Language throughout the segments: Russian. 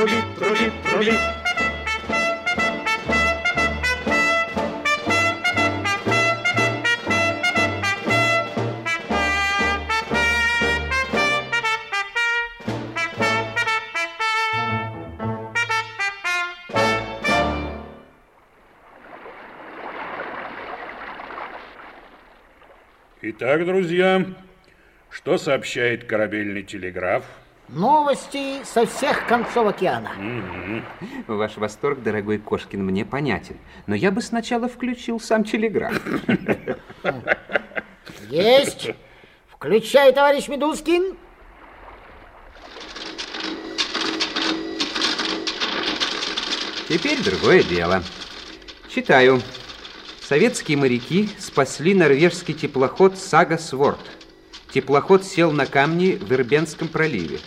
трубит, трубит, трубит. Итак, друзья, что сообщает корабельный телеграф? Новости со всех концов океана. Ваш восторг, дорогой Кошкин, мне понятен. Но я бы сначала включил сам телеграф. Есть. Включай, товарищ Медускин. Теперь другое дело. Читаю. Советские моряки спасли норвежский теплоход «Сага Сворд». Теплоход сел на камни в Ирбенском проливе.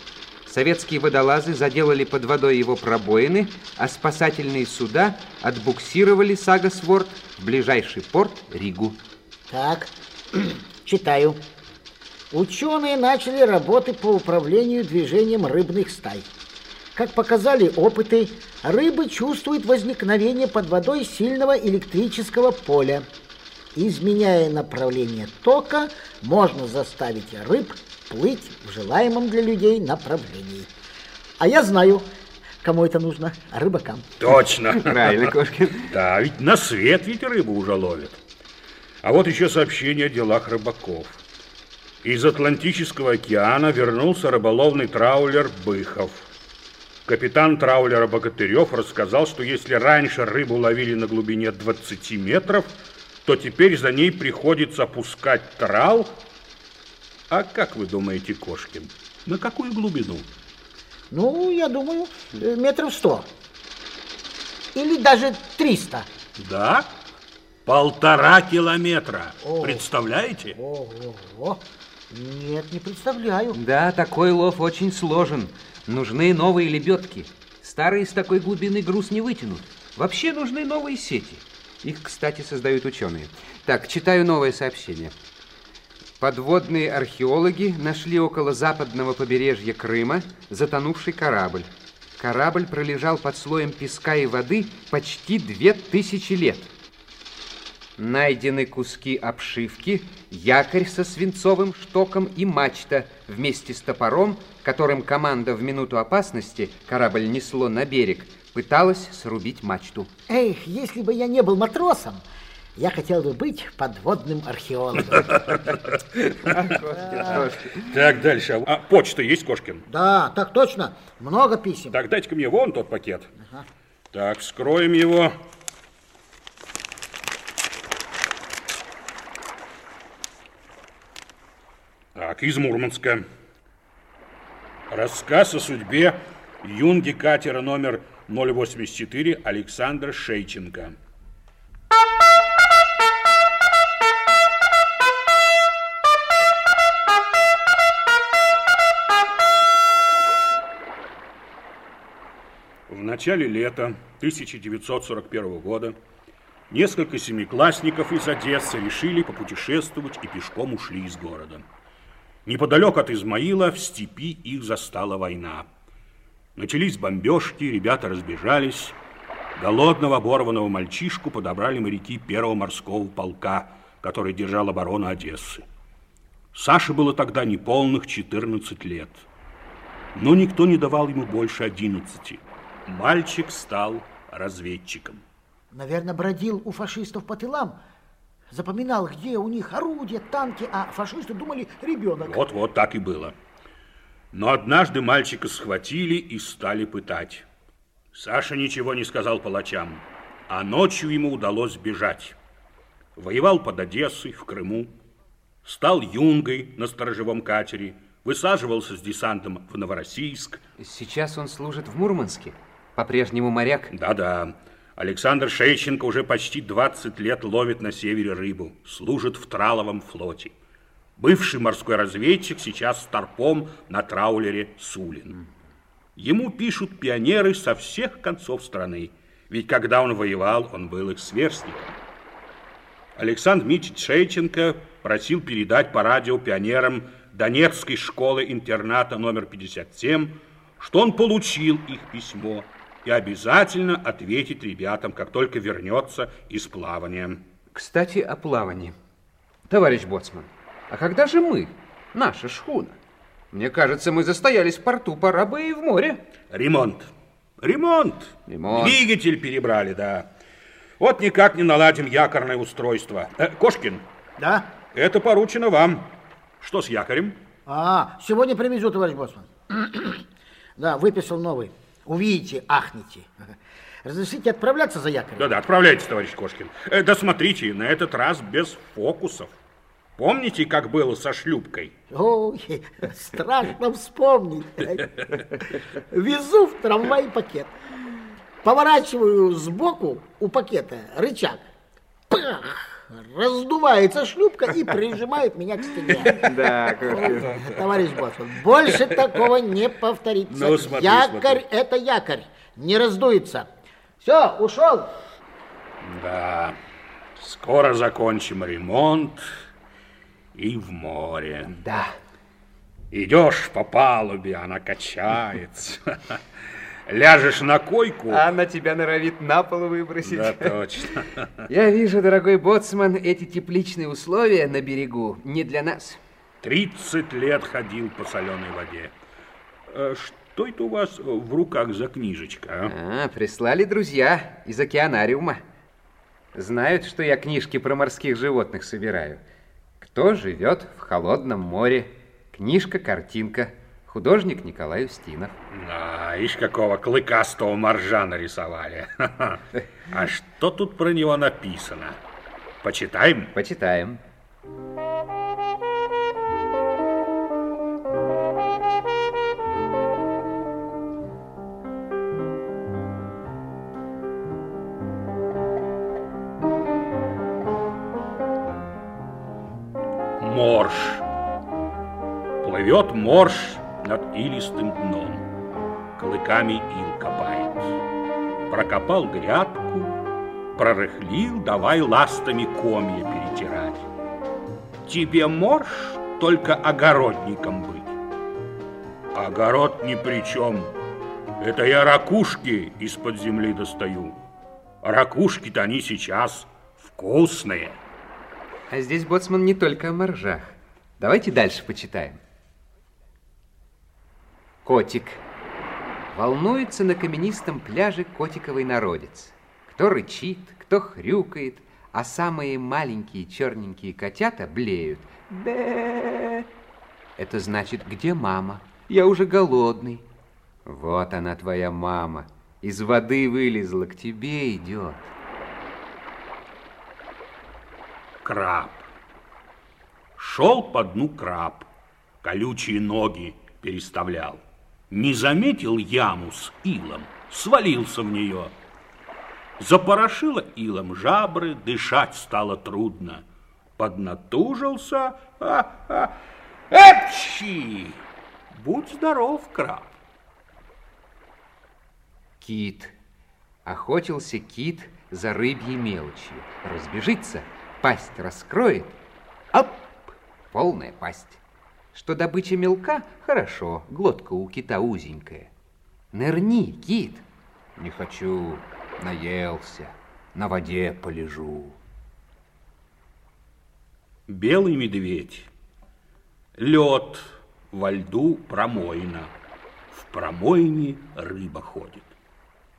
Советские водолазы заделали под водой его пробоины, а спасательные суда отбуксировали «Сага Сворд» в ближайший порт Ригу. Так, читаю. Ученые начали работы по управлению движением рыбных стай. Как показали опыты, рыбы чувствуют возникновение под водой сильного электрического поля. Изменяя направление тока, можно заставить рыб плыть в желаемом для людей направлении. А я знаю, кому это нужно, рыбакам. Точно. Правильно, Кошкин. Да, ведь на свет ведь рыбу уже ловят. А вот еще сообщение о делах рыбаков. Из Атлантического океана вернулся рыболовный траулер «Быхов». Капитан траулера Богатырев рассказал, что если раньше рыбу ловили на глубине 20 метров, то теперь за ней приходится опускать трал. А как вы думаете, Кошкин, на какую глубину? Ну, я думаю, э, метров сто. Или даже триста. Да, полтора километра. О. Представляете? Ого. Нет, не представляю. Да, такой лов очень сложен. Нужны новые лебедки. Старые с такой глубины груз не вытянут. Вообще нужны новые сети. Их, кстати, создают ученые. Так, читаю новое сообщение. Подводные археологи нашли около западного побережья Крыма затонувший корабль. Корабль пролежал под слоем песка и воды почти две тысячи лет. Найдены куски обшивки, якорь со свинцовым штоком и мачта вместе с топором, которым команда в минуту опасности, корабль несло на берег, пыталась срубить мачту. Эх, если бы я не был матросом, я хотел бы быть подводным археологом. Так, дальше. А почта есть, Кошкин? Да, так точно. Много писем. Так, дайте-ка мне вон тот пакет. Так, вскроем его. Так, из Мурманска. Рассказ о судьбе юнги катера номер 084 Александра Шейченко. В начале лета 1941 года несколько семиклассников из Одессы решили попутешествовать и пешком ушли из города. Неподалеку от Измаила в степи их застала война. Начались бомбежки, ребята разбежались. Голодного, оборванного мальчишку подобрали моряки первого морского полка, который держал оборону Одессы. Саше было тогда неполных 14 лет. Но никто не давал ему больше 11. Мальчик стал разведчиком. Наверное, бродил у фашистов по тылам, запоминал, где у них орудия, танки, а фашисты думали ребенок. Вот-вот так и было. Но однажды мальчика схватили и стали пытать. Саша ничего не сказал палачам, а ночью ему удалось бежать. Воевал под Одессой, в Крыму, стал юнгой на сторожевом катере, Высаживался с десантом в Новороссийск. Сейчас он служит в Мурманске. По-прежнему моряк. Да-да. Александр Шейченко уже почти 20 лет ловит на севере рыбу. Служит в траловом флоте. Бывший морской разведчик сейчас старпом на траулере Сулин. Ему пишут пионеры со всех концов страны. Ведь когда он воевал, он был их сверстником. Александр Митич Шейченко просил передать по радио пионерам Донецкой школы-интерната номер 57, что он получил их письмо и обязательно ответит ребятам, как только вернется из плавания. Кстати, о плавании. Товарищ Боцман, а когда же мы, наша шхуна? Мне кажется, мы застоялись в порту, пора бы и в море. Ремонт. Ремонт. Ремонт. Двигатель перебрали, да. Вот никак не наладим якорное устройство. Э, Кошкин, Да? это поручено вам. Что с якорем? А, сегодня привезу, товарищ Боцман. Да, выписал новый. Увидите, ахните. Разрешите отправляться за якорем? Да-да, отправляйтесь, товарищ Кошкин. Э, да смотрите, на этот раз без фокусов. Помните, как было со шлюпкой? Ой, страшно вспомнить. Везу в трамвай пакет. Поворачиваю сбоку у пакета рычаг. Пах! Раздувается шлюпка и прижимает меня к стене. Да, Товарищ Боцман, больше такого не повторится. Ну, смотри, якорь смотри. это якорь, не раздуется. Все, ушел. Да, скоро закончим ремонт и в море. Да. Идешь по палубе, она качается. Ляжешь на койку. Она тебя норовит на пол выбросить. Да, точно. Я вижу, дорогой боцман, эти тепличные условия на берегу не для нас. 30 лет ходил по соленой воде. Э, Что это у вас в руках за книжечка? а? А, прислали друзья из океанариума. Знают, что я книжки про морских животных собираю. Кто живет в холодном море? Книжка-картинка. Художник Николай Устинов. А, ишь, какого клыкастого моржа нарисовали. А что тут про него написано? Почитаем? Почитаем. Морж. Плывет морж над илистым дном. Клыками ил копает. Прокопал грядку, прорыхлил, давай ластами комья перетирать. Тебе морж только огородником быть. Огород ни при чем. Это я ракушки из-под земли достаю. Ракушки-то они сейчас вкусные. А здесь, боцман, не только о моржах. Давайте дальше почитаем. Котик. Волнуется на каменистом пляже котиковый народец. Кто рычит, кто хрюкает, а самые маленькие черненькие котята блеют. Бе. Это значит, где мама? Я уже голодный. Вот она, твоя мама. Из воды вылезла, к тебе идет. Краб. Шел по дну краб, колючие ноги переставлял. Не заметил яму с илом, свалился в нее. Запорошило илом жабры, дышать стало трудно. Поднатужился, а, а, эпчи! Будь здоров, краб. Кит. Охотился кит за рыбьей мелочью. Разбежится, пасть раскроет. Оп! Полная пасть. Что добыча мелка, хорошо, глотка у кита узенькая. Нырни, кит. Не хочу, наелся, на воде полежу. Белый медведь. Лед во льду промоина. В промойне рыба ходит.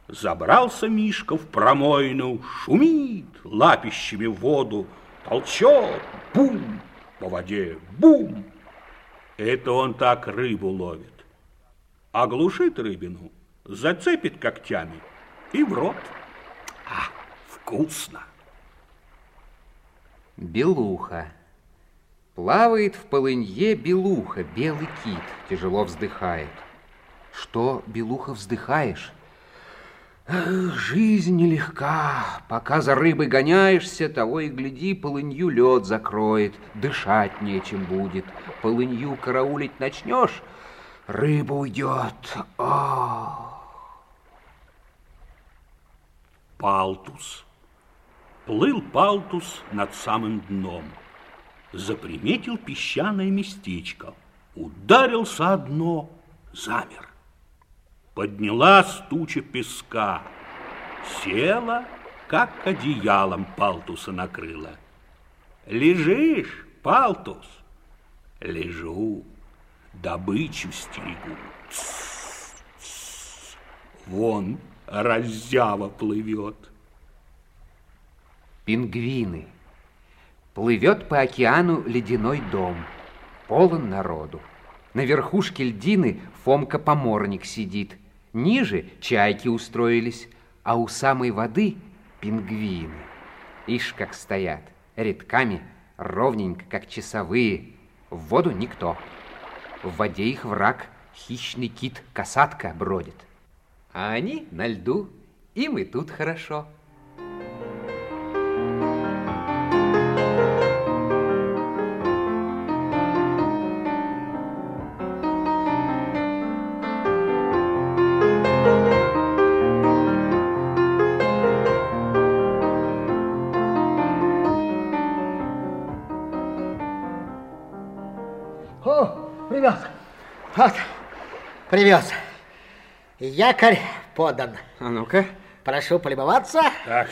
Забрался Мишка в промойну, шумит лапищами воду, толчет, бум, по воде, бум. Это он так рыбу ловит. Оглушит рыбину, зацепит когтями и в рот. А, вкусно. Белуха. Плавает в полынье белуха, белый кит, тяжело вздыхает. Что, белуха, вздыхаешь? Эх, жизнь нелегка. Пока за рыбой гоняешься, того и гляди, полынью лед закроет, дышать нечем будет. Полынью караулить начнешь, рыба уйдет. Ах! Палтус. Плыл Палтус над самым дном. Заприметил песчаное местечко. Ударился о дно, замер. Поднялась туча песка. Села, как одеялом Палтуса накрыла. Лежишь, Палтус? Лежу, добычу стерегу. Тс, тс. Вон раззява плывет. Пингвины. Плывет по океану ледяной дом. Полон народу. На верхушке льдины Фомка-поморник сидит. Ниже чайки устроились, а у самой воды пингвины. Ишь, как стоят, редками, ровненько, как часовые. В воду никто. В воде их враг, хищный кит-касатка бродит. А они на льду, им и тут хорошо. Привез. Якорь подан. А ну-ка. Прошу полюбоваться. Так,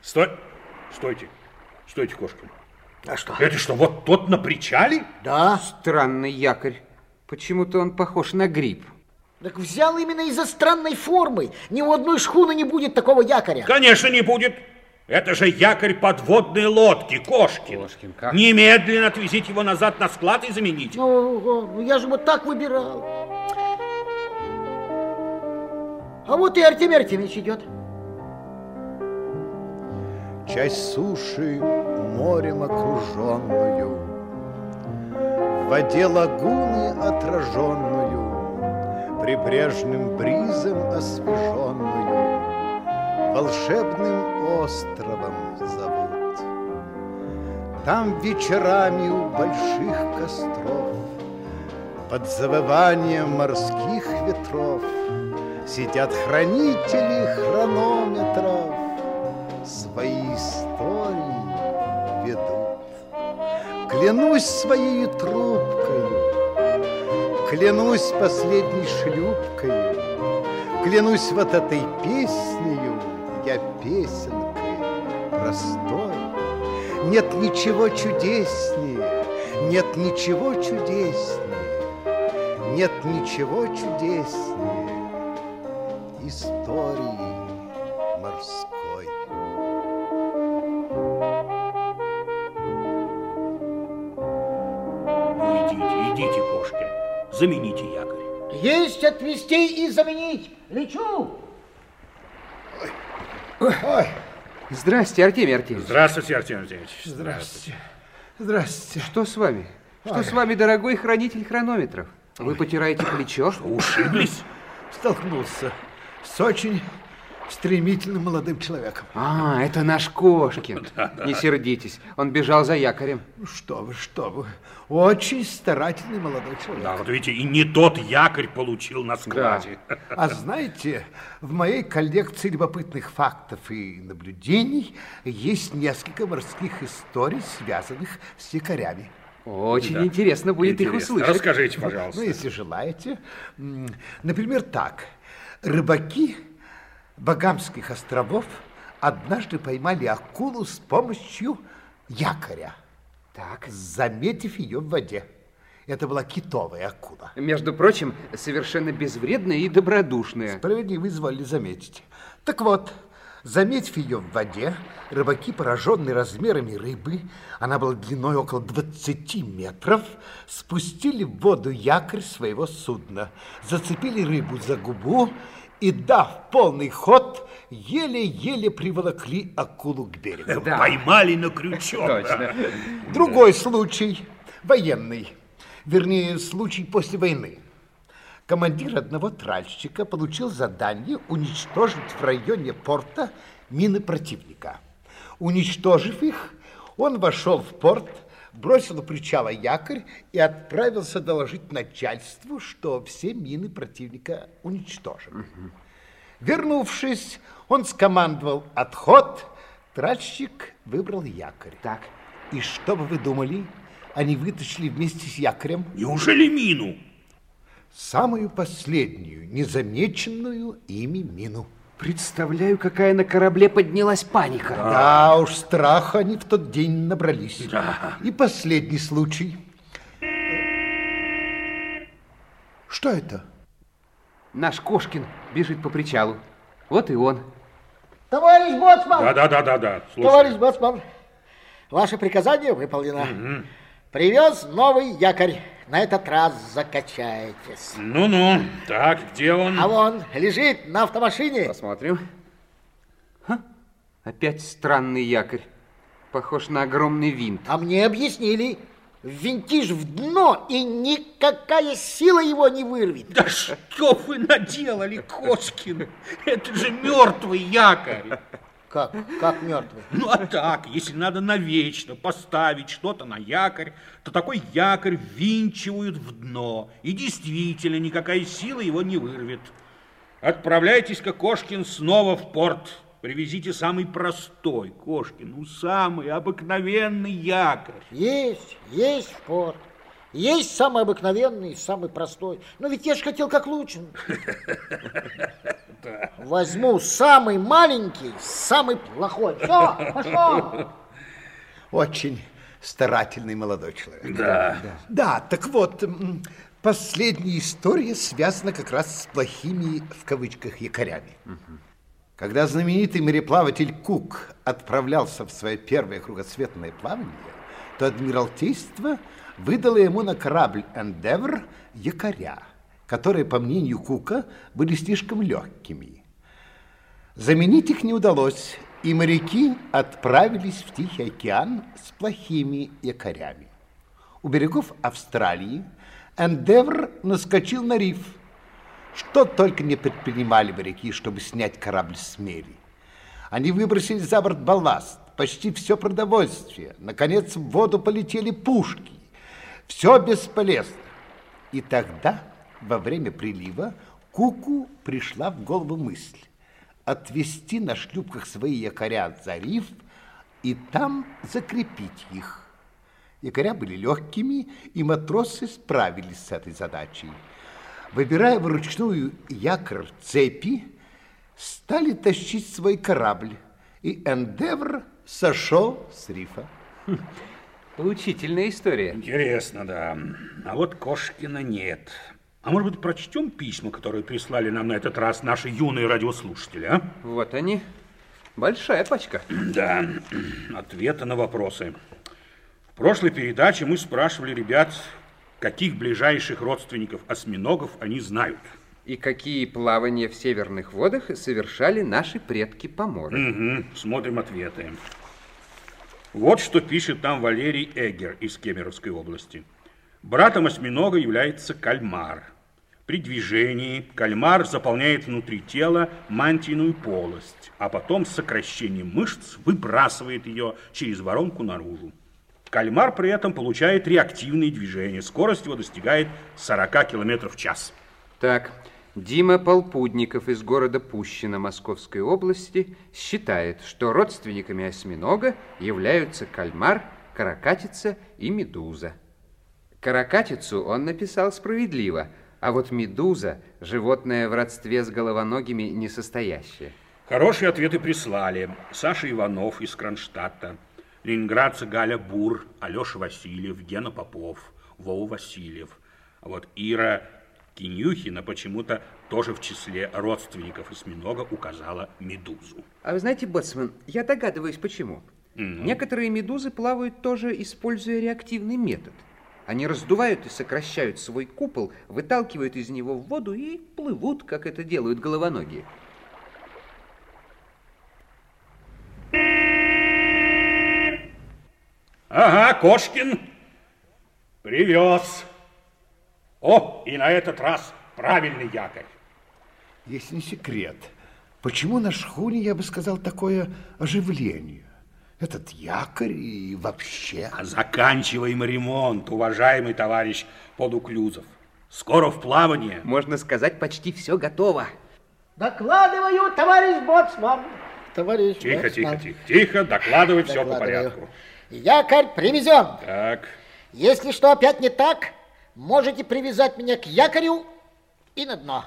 стой, стойте, стойте, Кошкин. А что? Это что, вот тот на причале? Да. Странный якорь. Почему-то он похож на гриб. Так взял именно из-за странной формы. Ни у одной шхуны не будет такого якоря. Конечно, не будет. Это же якорь подводной лодки, Кошкин. Кошкин, как? Немедленно отвезите его назад на склад и замените. Ну, ну, я же вот так выбирал. А вот и Артем Артемьевич идет. часть суши морем окруженную, В воде лагуны отраженную, Прибрежным бризом освеженную, Волшебным островом зовут. Там вечерами у больших костров, Под завыванием морских ветров Сидят хранители хронометров, Свои истории ведут. Клянусь своей трубкою, Клянусь последней шлюпкою, Клянусь вот этой песнею, Я песенкой простой. Нет ничего чудеснее, Нет ничего чудеснее, Нет ничего чудеснее Истории морской. Ну, идите, идите, Кошкин, замените якорь. Есть отвезти и заменить. Лечу. Ой, Здрасте, Артемий Артемьевич. Здравствуйте, Артемий Артемьевич. здрасте. Здрасте. Что с вами? Что с вами, дорогой хранитель хронометров? Вы потираете плечо? Ушиблись? Столкнулся с очень стремительным молодым человеком. А, это наш Кошкин. Не сердитесь, он бежал за якорем. Ну, Что вы, что вы. Очень старательный молодой человек. Да, вот видите, и не тот якорь получил на складе. А знаете, в моей коллекции любопытных фактов и наблюдений есть несколько морских историй, связанных с якорями. Очень Да. интересно будет их Интересно. услышать. Расскажите, пожалуйста. Ну, если желаете. Например, так. Рыбаки Багамских островов однажды поймали акулу с помощью якоря, Так, заметив ее в воде. Это была китовая акула. между прочим, совершенно безвредная и добродушная. Справедливо изволили заметить. Так вот, заметив ее в воде, рыбаки, пораженные размерами рыбы, она была длиной около 20 метров, спустили в воду якорь своего судна, зацепили рыбу за губу и, дав полный ход, еле-еле приволокли акулу к берегу. Да. Поймали на крючок. Точно. Другой случай. военный, вернее, случай после войны. Командир одного тральщика получил задание уничтожить в районе порта мины противника. Уничтожив их, он вошел в порт, бросил у причала якорь и отправился доложить начальству, что все мины противника уничтожены. Вернувшись, он скомандовал отход, тральщик выбрал якорь. Так. И что бы вы думали? Они вытащили вместе с якорем Неужели мину? Самую последнюю, незамеченную ими мину. Представляю, какая на корабле поднялась паника. Да уж, страха они в тот день набрались. Да. И последний случай. Что это? Наш Кошкин бежит по причалу. Вот и он. Товарищ Боцман! Да-да-да-да-да. Товарищ Боцман, ваше приказание выполнено. Привез новый якорь. На этот раз закачаетесь. Ну-ну, так, где он? А вон лежит на автомашине. Посмотрим. Ха, опять странный якорь. Похож на огромный винт. А мне объяснили, винтишь в дно, и никакая сила его не вырвет. Да что вы наделали, Кошкин? Это же мертвый якорь. Как? Как мертвый? Ну а так, если надо навечно поставить что-то на якорь, то такой якорь ввинчивают в дно, и действительно никакая сила его не вырвет. Отправляйтесь-ка, Кошкин, снова в порт. Привезите самый простой, Кошкин, ну самый обыкновенный якорь. Есть, есть в порт. Есть самый обыкновенный, самый простой. Но ведь я же хотел как лучше. Возьму самый маленький, самый плохой. Все, пошел. Очень старательный молодой человек. Да. Да, так вот, последняя история связана как раз с плохими, в кавычках, якорями. Когда знаменитый мореплаватель Кук отправлялся в свое первое кругосветное плавание, то Адмиралтейство выдало ему на корабль «Эндевр» якоря, которые, по мнению Кука, были слишком легкими. Заменить их не удалось, и моряки отправились в Тихий океан с плохими якорями. У берегов Австралии Эндевр наскочил на риф. Что только не предпринимали моряки, чтобы снять корабль с мели. Они выбросили за борт балласт, почти все продовольствие. Наконец в воду полетели пушки. Все бесполезно. И тогда, во время прилива, Куку пришла в голову мысль отвести на шлюпках свои якоря за риф и там закрепить их. Якоря были легкими, и матросы справились с этой задачей. Выбирая вручную якорь цепи, стали тащить свой корабль, и Эндевр сошел с рифа. Поучительная история. Интересно, да. А вот Кошкина нет. А может быть, прочтем письма, которые прислали нам на этот раз наши юные радиослушатели, а? Вот они. Большая пачка. Да, ответы на вопросы. В прошлой передаче мы спрашивали ребят, каких ближайших родственников осьминогов они знают. И какие плавания в северных водах совершали наши предки поморы. Мгм, смотрим ответы. Вот что пишет нам Валерий Эгер из Кемеровской области. Братом осьминога является кальмар. При движении кальмар заполняет внутри тела мантийную полость, а потом с сокращением мышц выбрасывает ее через воронку наружу. Кальмар при этом получает реактивные движения. Скорость его достигает 40 км в час. Так, Дима Полпудников из города Пущино Московской области считает, что родственниками осьминога являются кальмар, каракатица и медуза. Каракатицу он написал справедливо, а вот медуза – животное в родстве с головоногими несостоящее. Хорошие ответы прислали. Саша Иванов из Кронштадта, ленинградцы Галя Бур, Алеша Васильев, Гена Попов, Вова Васильев. А вот Ира Кинюхина почему-то тоже в числе родственников осьминога указала медузу. А вы знаете, Боцман, я догадываюсь, почему. Некоторые медузы плавают тоже, используя реактивный метод. Они раздувают и сокращают свой купол, выталкивают из него в воду и плывут, как это делают головоногие. Ага, Кошкин. Привез. О, и на этот раз правильный якорь. Если не секрет, почему на шхуне, я бы сказал, такое оживление? Этот якорь и вообще... А заканчиваем ремонт, уважаемый товарищ Подуклюзов. Скоро в плавание. Можно сказать, почти все готово. Докладываю, товарищ Боцман. Товарищ Тихо, Боцман. тихо, тихо, тихо, докладывай все по порядку. Якорь привезен. Так, Если что опять не так, можете привязать меня к якорю и на дно.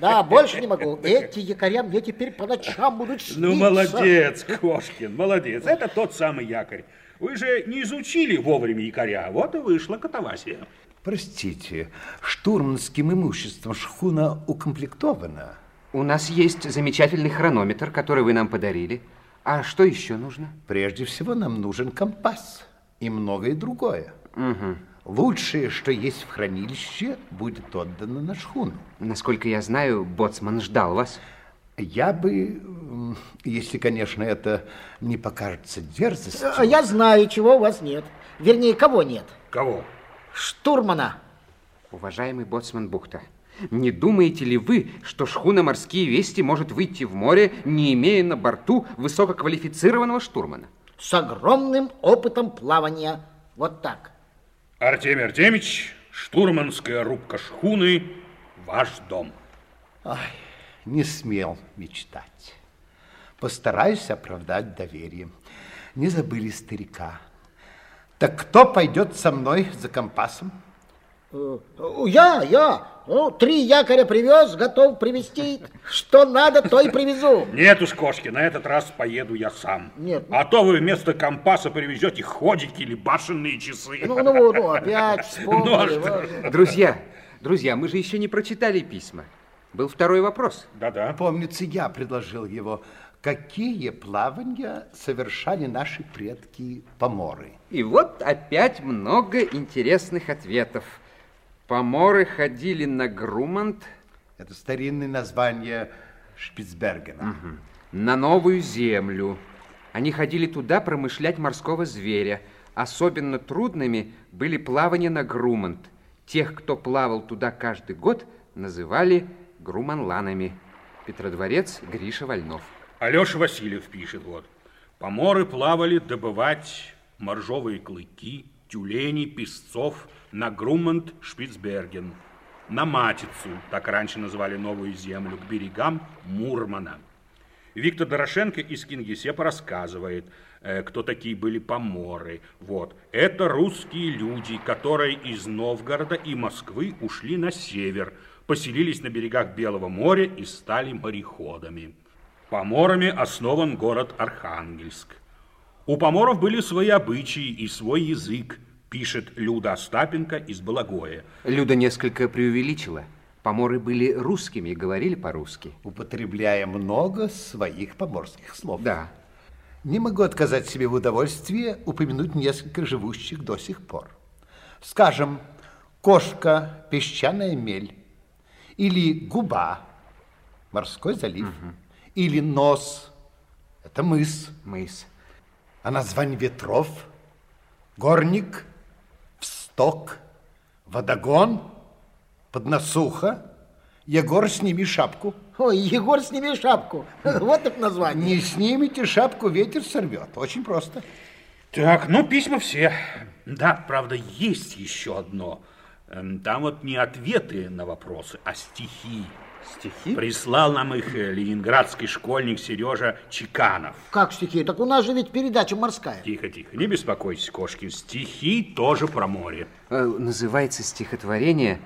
Да, больше не могу. Эти якоря мне теперь по ночам будут сниться. ну молодец, Кошкин, молодец. Это тот самый якорь. Вы же не изучили вовремя якоря, вот и вышла катавасия. Простите, штурманским имуществом шхуна укомплектована? У нас есть замечательный хронометр, который вы нам подарили. А что еще нужно? Прежде всего нам нужен компас и многое другое. Лучшее, что есть в хранилище, будет отдано на шхуну. Насколько я знаю, боцман ждал вас. Я бы, если, конечно, это не покажется дерзостью... А Я знаю, чего у вас нет. Вернее, кого нет. Кого? Штурмана. Уважаемый боцман Бухта, не думаете ли вы, что шхуна «Морские вести» может выйти в море, не имея на борту высококвалифицированного штурмана? С огромным опытом плавания. Вот так. Артемий Артемич, штурманская рубка шхуны, ваш дом. Ай, не смел мечтать. Постараюсь оправдать доверие. Не забыли старика. Так кто пойдет со мной за компасом? Э, Я, я. Ну, три якоря привез, готов привезти. Что надо, то и привезу. Нет уж, Кошки, на этот раз поеду я сам. Нет. А то вы вместо компаса привезете ходики или башенные часы. Ну, ну, ну, опять вспомнили. Ну, а что? вот. Друзья, друзья, мы же еще не прочитали письма. Был второй вопрос. Да-да. Помнится, я предложил его. Какие плавания совершали наши предки-поморы? И вот опять много интересных ответов. Поморы ходили на Грумант, Это старинное название Шпицбергена. на Новую Землю. Они ходили туда промышлять морского зверя. Особенно трудными были плавания на Грумант. Тех, кто плавал туда каждый год, называли груманланами. Петродворец Гриша Вольнов. Алеша Васильев пишет вот. Поморы плавали добывать моржовые клыки, тюленей, песцов на Грумант Шпицберген, на Матицу, так раньше называли новую землю, к берегам Мурмана. Виктор Дорошенко из Кингисеппа рассказывает, э, кто такие были поморы. Вот. Это русские люди, которые из Новгорода и Москвы ушли на север, поселились на берегах Белого моря и стали мореходами. Поморами основан город Архангельск. У поморов были свои обычаи и свой язык, пишет Люда Остапенко из Балагоя. Люда несколько преувеличила. Поморы были русскими и говорили по-русски. Употребляя много своих поморских слов. Да. Не могу отказать себе в удовольствии упомянуть несколько живущих до сих пор. Скажем, кошка, песчаная мель, или губа, морской залив, или нос, это мыс, Мыс. А название ветров, горник, всток, водогон, подносуха, Егор, сними шапку. Ой, Егор, сними шапку. Вот так название. Не снимите шапку, ветер сорвет. Очень просто. Так, ну, письма все. Да, правда, есть еще одно. Эм, Там вот не ответы на вопросы, а стихи. Стихи? Прислал нам их э, ленинградский школьник Сережа Чеканов. Как стихи? Так у нас же ведь передача морская. Тихо, тихо, не беспокойся, Кошкин. Стихи тоже про море. Э, называется стихотворение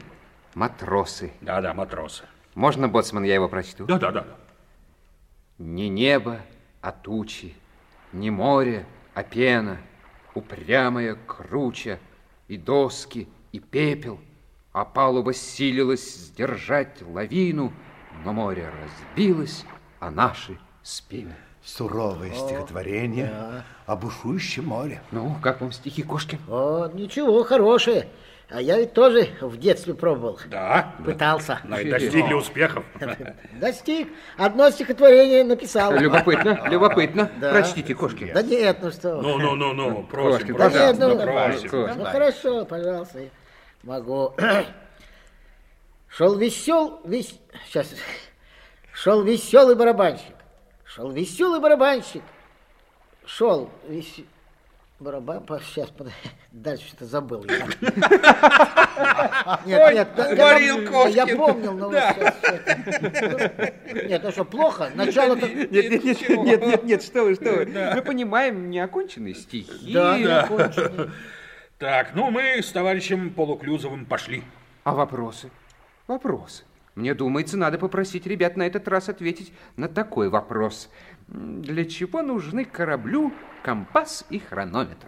«Матросы». Да-да, матросы. Можно, боцман, я его прочту? Да-да-да. Не небо, а тучи, не море, а пена, упрямая круча, и доски, и пепел, а палуба силилась сдержать лавину, но море разбилось, а наши спины. Суровое стихотворение о бушующем море. Ну, как вам стихи, Кошкин? Вот, ничего, хорошие. А я ведь тоже в детстве пробовал. Да? Пытался. Ну и достигли успехов. Достиг. Одно стихотворение написал. Любопытно, любопытно. Да. Прочтите, Кошкин. Да нет, ну что. Ну, ну, ну, ну, просим, Кошкин, Да нет, ну, ну, просим. Кошкин. Ну хорошо, пожалуйста, могу. Шел весел, вес... сейчас. Шел веселый барабанщик. Шел веселый барабанщик. Шел вес... барабан. Сейчас, под- дальше что-то забыл. я. Нет, нет, да- говорил я, пом- я Кошкин. помнил, но вот сейчас, сейчас. Нет, ну что, плохо? Начало-то... Нет, нет, нет, нет, нет, нет, что вы, что вы. Мы понимаем неоконченные стихи. Да, да. Так, ну мы с товарищем Полуклюзовым пошли. А вопросы? Вопросы. Мне думается, надо попросить ребят на этот раз ответить на такой вопрос. Для чего нужны кораблю компас и хронометр?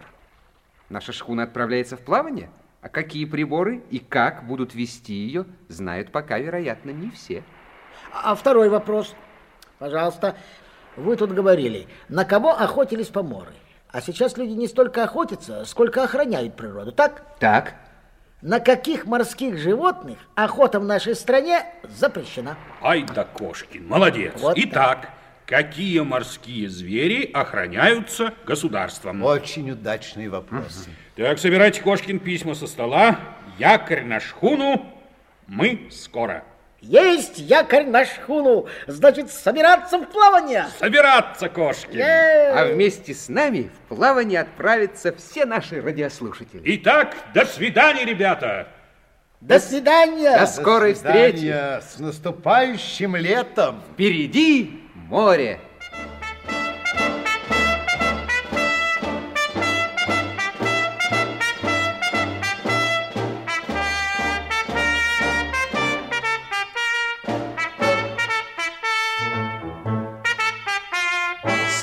Наша шхуна отправляется в плавание? А какие приборы и как будут вести ее, знают пока, вероятно, не все. А второй вопрос, пожалуйста. Вы тут говорили, на кого охотились поморы? А сейчас люди не столько охотятся, сколько охраняют природу, так? Так, На каких морских животных охота в нашей стране запрещена? Ай да Кошкин, молодец. Вот Итак, какие морские звери охраняются государством? Очень удачный вопрос. Так, собирайте Кошкин письма со стола. Якорь на шхуну. Мы скоро. Есть якорь на шхуну, значит, собираться в плавание. Собираться, Кошкин. Э, а вместе с нами в плавание отправятся все наши радиослушатели. Итак, до свидания, ребята. До свидания. До скорой встречи. Свидания С наступающим летом! Впереди море.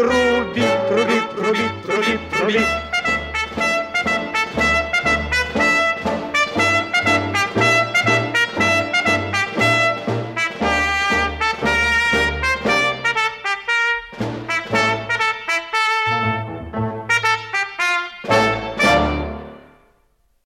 трубит, трубит, трубит, трубит, трубит.